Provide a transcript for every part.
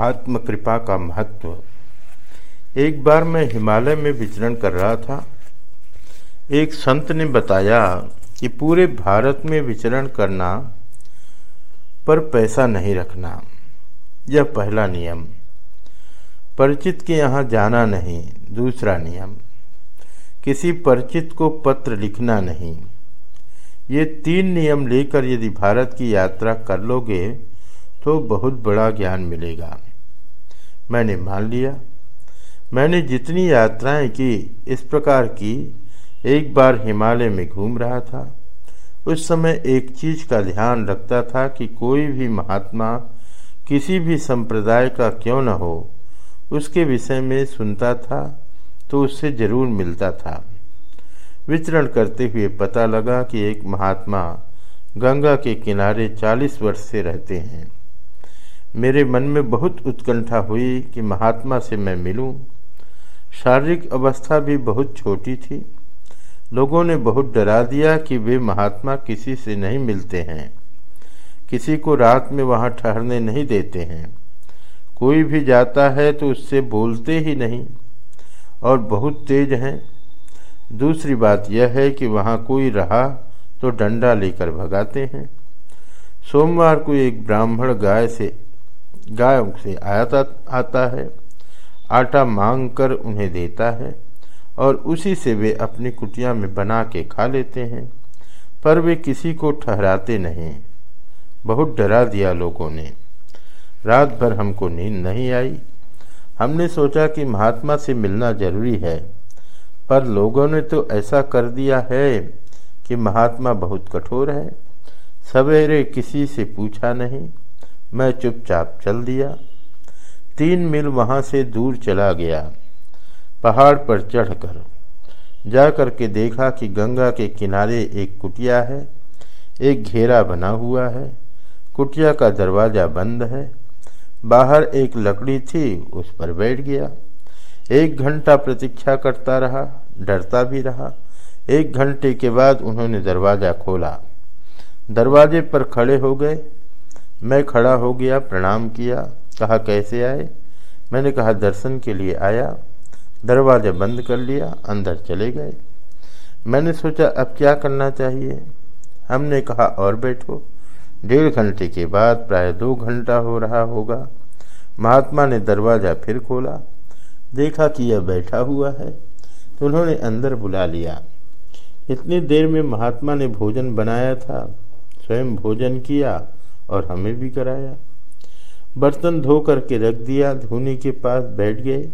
आत्मकृपा का महत्व। एक बार मैं हिमालय में विचरण कर रहा था। एक संत ने बताया कि पूरे भारत में विचरण करना पर पैसा नहीं रखना, यह पहला नियम। परिचित के यहाँ जाना नहीं, दूसरा नियम। किसी परिचित को पत्र लिखना नहीं। ये तीन नियम लेकर यदि भारत की यात्रा कर लोगे तो बहुत बड़ा ज्ञान मिलेगा। मैंने मान लिया। मैंने जितनी यात्राएँ की, इस प्रकार की, एक बार हिमालय में घूम रहा था। उस समय एक चीज़ का ध्यान रखता था कि कोई भी महात्मा, किसी भी संप्रदाय का क्यों न हो, उसके विषय में सुनता था तो उससे ज़रूर मिलता था। विचरण करते हुए पता लगा कि एक महात्मा गंगा के किनारे चालीस वर्ष से रहते हैं। मेरे मन में बहुत उत्कंठा हुई कि महात्मा से मैं मिलूं। शारीरिक अवस्था भी बहुत छोटी थी। लोगों ने बहुत डरा दिया कि वे महात्मा किसी से नहीं मिलते हैं। किसी को रात में वहाँ ठहरने नहीं देते हैं। कोई भी जाता है तो उससे बोलते ही नहीं, और बहुत तेज हैं। दूसरी बात यह है कि वहाँ कोई रहा तो डंडा लेकर भगाते हैं। सोमवार को एक ब्राह्मण गाय से गाय से आया आता है। आटा मांग कर उन्हें देता है और उसी से वे अपनी कुटिया में बना के खा लेते हैं, पर वे किसी को ठहराते नहीं। बहुत डरा दिया लोगों ने। रात भर हमको नींद नहीं आई। हमने सोचा कि महात्मा से मिलना ज़रूरी है, पर लोगों ने तो ऐसा कर दिया है कि महात्मा बहुत कठोर है। सवेरे किसी से पूछा नहीं। मैं चुपचाप चल दिया। तीन मील वहाँ से दूर चला गया, पहाड़ पर चढ़कर। जा कर के देखा कि गंगा के किनारे एक कुटिया है, एक घेरा बना हुआ है, कुटिया का दरवाज़ा बंद है। बाहर एक लकड़ी थी, उस पर बैठ गया। एक घंटा प्रतीक्षा करता रहा, डरता भी रहा। एक घंटे के बाद उन्होंने दरवाज़ा खोला। दरवाजे पर खड़े हो गए। मैं खड़ा हो गया, प्रणाम किया, कहा, कैसे आए? मैंने कहा, दर्शन के लिए आया, दरवाज़ा बंद कर लिया, अंदर चले गए। मैंने सोचा, अब क्या करना चाहिए? हमने कहा, और बैठो। डेढ़ घंटे के बाद प्राय दो घंटा हो रहा होगा। महात्मा ने दरवाज़ा फिर खोला, देखा कि यह बैठा हुआ है तो उन्होंने अंदर बुला लिया। इतनी देर में महात्मा ने भोजन बनाया था, स्वयं भोजन किया और हमें भी कराया। बर्तन धो करके रख दिया, धोनी के पास बैठ गए।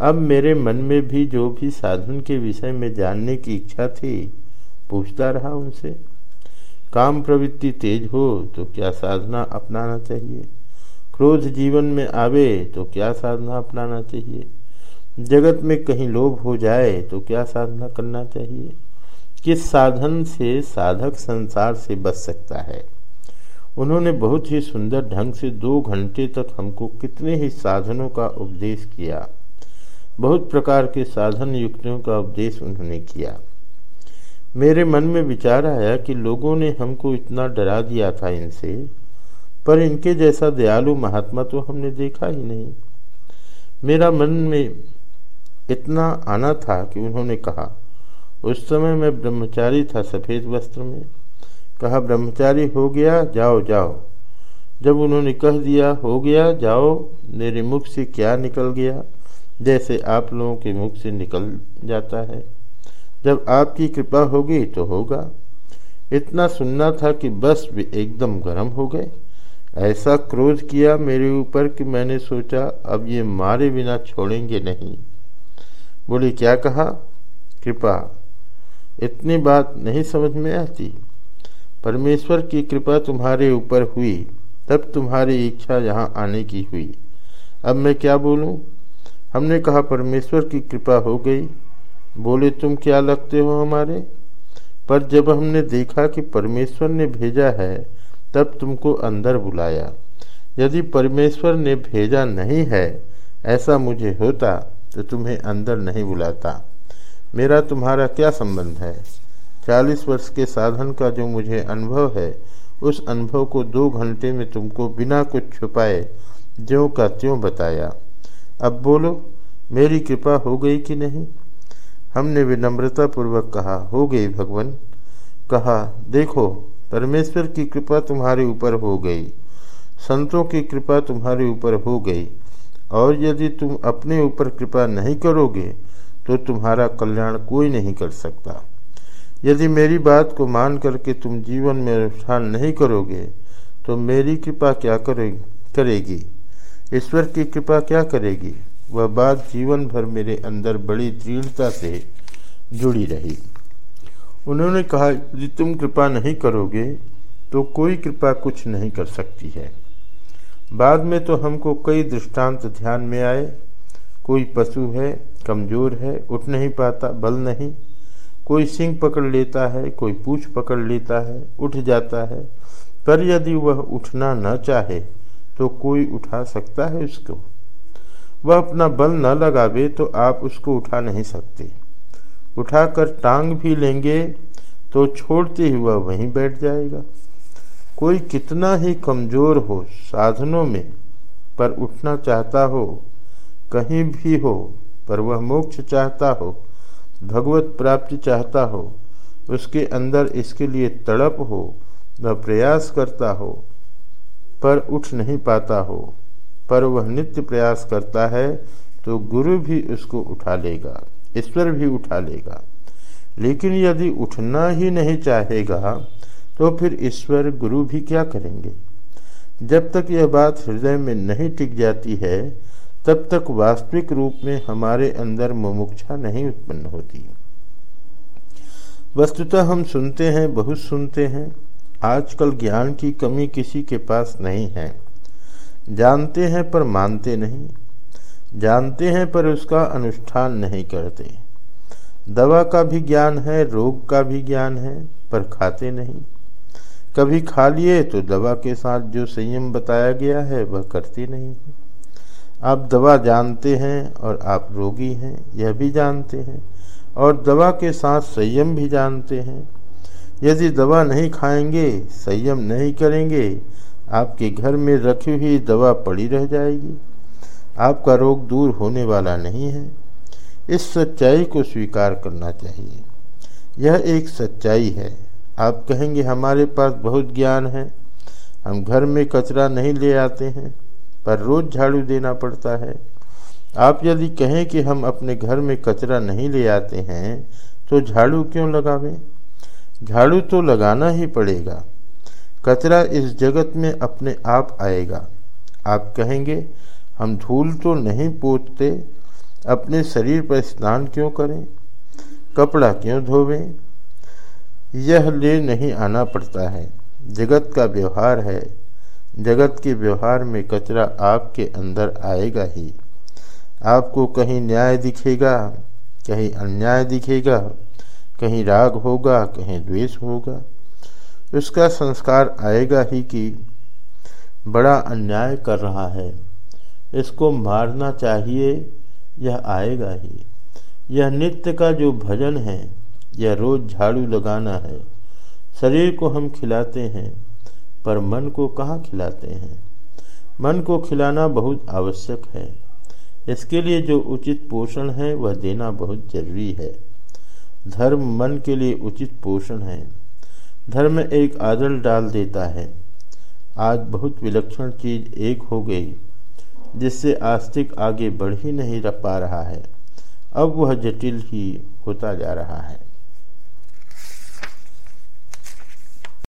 अब मेरे मन में भी जो भी साधन के विषय में जानने की इच्छा थी, पूछता रहा उनसे। काम प्रवृत्ति तेज हो तो क्या साधना अपनाना चाहिए? क्रोध जीवन में आवे तो क्या साधना अपनाना चाहिए? जगत में कहीं लोभ हो जाए तो क्या साधना करना चाहिए? किस साधन से साधक संसार से बच सकता है? उन्होंने बहुत ही सुंदर ढंग से दो घंटे तक हमको कितने ही साधनों का उपदेश किया। बहुत प्रकार के साधन युक्तियों का उपदेश उन्होंने किया। मेरे मन में विचार आया कि लोगों ने हमको इतना डरा दिया था इनसे, पर इनके जैसा दयालु महात्मा तो हमने देखा ही नहीं। मेरा मन में इतना आना था कि उन्होंने कहा, उस समय मैं ब्रह्मचारी था सफ़ेद वस्त्र में कहा, ब्रह्मचारी हो गया, जाओ जाओ। जब उन्होंने कह दिया, हो गया, जाओ, मेरे मुख से क्या निकल गया? जैसे आप लोगों के मुख से निकल जाता है। जब आपकी कृपा होगी तो होगा। इतना सुनना था कि बस भी एकदम गर्म हो गए। ऐसा क्रोध किया मेरे ऊपर कि मैंने सोचा, अब ये मारे बिना छोड़ेंगे नहीं। बोले, क्या कहा? कृपा, इतनी बात नहीं समझ में आती। परमेश्वर की कृपा तुम्हारे ऊपर हुई, तब तुम्हारी इच्छा यहाँ आने की हुई। अब मैं क्या बोलूँ? हमने कहा, परमेश्वर की कृपा हो गई। बोले, तुम क्या लगते हो हमारे? पर जब हमने देखा कि परमेश्वर ने भेजा है, तब तुमको अंदर बुलाया। यदि परमेश्वर ने भेजा नहीं है, ऐसा मुझे होता तो तुम्हें अंदर नहीं बुलाता। मेरा तुम्हारा क्या संबंध है? चालीस वर्ष के साधन का जो मुझे अनुभव है, उस अनुभव को दो घंटे में तुमको बिना कुछ छुपाए ज्यों का त्यों बताया। अब बोलो, मेरी कृपा हो गई कि नहीं? हमने विनम्रतापूर्वक कहा, हो गई भगवान। कहा, देखो, परमेश्वर की कृपा तुम्हारे ऊपर हो गई। संतों की कृपा तुम्हारे ऊपर हो गई। और यदि तुम अपने ऊपर कृपा नहीं करोगे तो तुम्हारा कल्याण कोई नहीं कर सकता। यदि मेरी बात को मान करके तुम जीवन में अनुष्ठान नहीं करोगे तो मेरी कृपा क्या करे, करेगी? ईश्वर की कृपा क्या करेगी? वह बात जीवन भर मेरे अंदर बड़ी दृढ़ता से जुड़ी रही। उन्होंने कहा, यदि तुम कृपा नहीं करोगे तो कोई कृपा कुछ नहीं कर सकती है। बाद में तो हमको कई दृष्टांत ध्यान में आए। कोई पशु है, कमज़ोर है, उठ नहीं पाता, बल नहीं। कोई सिंह पकड़ लेता है, कोई पूछ पकड़ लेता है, उठ जाता है। पर यदि वह उठना न चाहे तो कोई उठा सकता है उसको? वह अपना बल न लगावे तो आप उसको उठा नहीं सकते। उठाकर टांग भी लेंगे तो छोड़ते ही वह वहीं बैठ जाएगा। कोई कितना ही कमज़ोर हो साधनों में, पर उठना चाहता हो, कहीं भी हो, पर वह मोक्ष चाहता हो भगवत प्राप्ति चाहता हो, उसके अंदर इसके लिए तड़प हो वह प्रयास करता हो, पर उठ नहीं पाता हो, पर वह नित्य प्रयास करता है तो गुरु भी उसको उठा लेगा, ईश्वर भी उठा लेगा। लेकिन यदि उठना ही नहीं चाहेगा तो फिर ईश्वर गुरु भी क्या करेंगे? जब तक यह बात हृदय में नहीं टिक जाती है तब तक वास्तविक रूप में हमारे अंदर मुमुक्षा नहीं उत्पन्न होती। वस्तुतः हम सुनते हैं, बहुत सुनते हैं। आजकल ज्ञान की कमी किसी के पास नहीं है। जानते हैं पर मानते नहीं। जानते हैं पर उसका अनुष्ठान नहीं करते। दवा का भी ज्ञान है, रोग का भी ज्ञान है, पर खाते नहीं। कभी खा लिए तो दवा के साथ जो संयम बताया गया है, वह करते नहीं। है आप दवा जानते हैं और आप रोगी हैं, यह भी जानते हैं। और दवा के साथ संयम भी जानते हैं। यदि दवा नहीं खाएँगे, संयम नहीं करेंगे, आपके घर में रखी हुई दवा पड़ी रह जाएगी। आपका रोग दूर होने वाला नहीं है। इस सच्चाई को स्वीकार करना चाहिए। यह एक सच्चाई है। आप कहेंगे, हमारे पास बहुत ज्ञान है। हम घर में कचरा नहीं ले आते हैं। पर रोज झाड़ू देना पड़ता है। आप यदि कहें कि हम अपने घर में कचरा नहीं ले आते हैं तो झाड़ू क्यों लगावें? झाड़ू तो लगाना ही पड़ेगा। कचरा इस जगत में अपने आप आएगा। आप कहेंगे, हम धूल तो नहीं पोतते, अपने शरीर पर स्नान क्यों करें? कपड़ा क्यों धोवें? यह ले नहीं आना पड़ता है। जगत का व्यवहार है। जगत के व्यवहार में कचरा आपके अंदर आएगा ही। आपको कहीं न्याय दिखेगा, कहीं अन्याय दिखेगा, कहीं राग होगा, कहीं द्वेष होगा। उसका संस्कार आएगा ही कि बड़ा अन्याय कर रहा है। इसको मारना चाहिए, यह आएगा ही। यह नित्य का जो भजन है, यह रोज झाड़ू लगाना है। शरीर को हम खिलाते हैं। पर मन को कहाँ खिलाते हैं? मन को खिलाना बहुत आवश्यक है। इसके लिए जो उचित पोषण है, वह देना बहुत ज़रूरी है। धर्म मन के लिए उचित पोषण है। धर्म एक आदल डाल देता है। आज बहुत विलक्षण चीज़ एक हो गई, जिससे आस्तिक आगे बढ़ ही नहीं रह पा रहा है। अब वह जटिल ही होता जा रहा है।